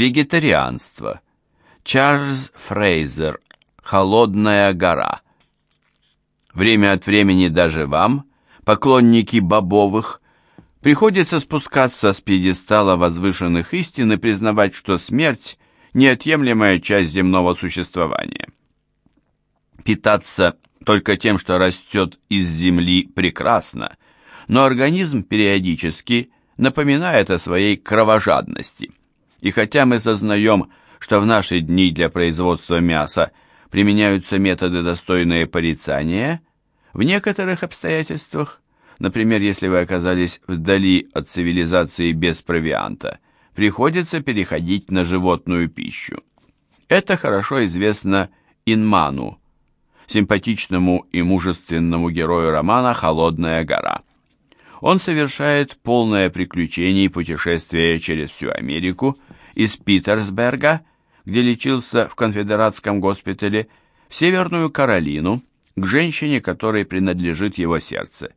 Вегетарианство. Чарльз Фрейзер. Холодная гора. Время от времени даже вам, поклонники бобовых, приходится спускаться с пьедестала возвышенных истин и признавать, что смерть – неотъемлемая часть земного существования. Питаться только тем, что растет из земли, прекрасно, но организм периодически напоминает о своей кровожадности. И хотя мы сознаем, что в наши дни для производства мяса применяются методы, достойные порицания, в некоторых обстоятельствах, например, если вы оказались вдали от цивилизации без провианта, приходится переходить на животную пищу. Это хорошо известно Инману, симпатичному и мужественному герою романа «Холодная гора». Он совершает полное приключение и путешествие через всю Америку из Питерсберга, где лечился в конфедератском госпитале, в Северную Каролину, к женщине, которой принадлежит его сердце.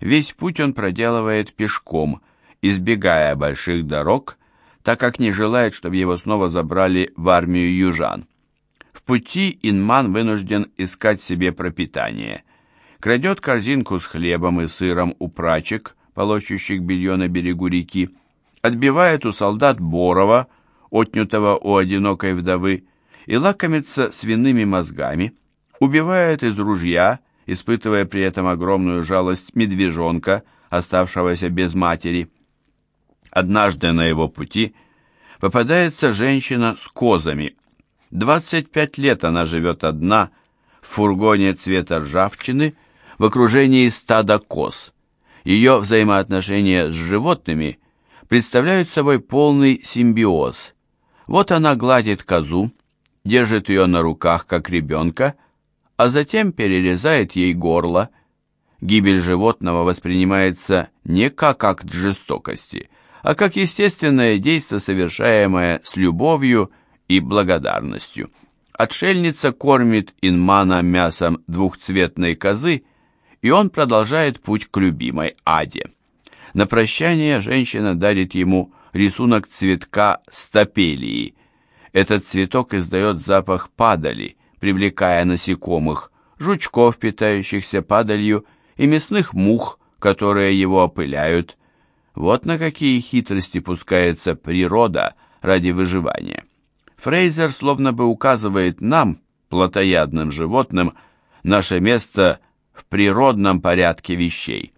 Весь путь он проделывает пешком, избегая больших дорог, так как не желает, чтобы его снова забрали в армию южан пути Инман вынужден искать себе пропитание. Крадет корзинку с хлебом и сыром у прачек, полощущих белье на берегу реки, отбивает у солдат Борова, отнятого у одинокой вдовы, и лакомится свиными мозгами, убивает из ружья, испытывая при этом огромную жалость медвежонка, оставшегося без матери. Однажды на его пути попадается женщина с козами – 25 лет она живет одна, в фургоне цвета ржавчины, в окружении стада коз. Ее взаимоотношения с животными представляют собой полный симбиоз. Вот она гладит козу, держит ее на руках, как ребенка, а затем перерезает ей горло. Гибель животного воспринимается не как акт жестокости, а как естественное действие, совершаемое с любовью и благодарностью. Отшельница кормит Инмана мясом двухцветной козы, и он продолжает путь к любимой Аде. На прощание женщина дарит ему рисунок цветка стапелии. Этот цветок издает запах падали, привлекая насекомых, жучков, питающихся падалью, и мясных мух, которые его опыляют. Вот на какие хитрости пускается природа ради выживания. Фрейзер словно бы указывает нам, плотоядным животным, наше место в природном порядке вещей.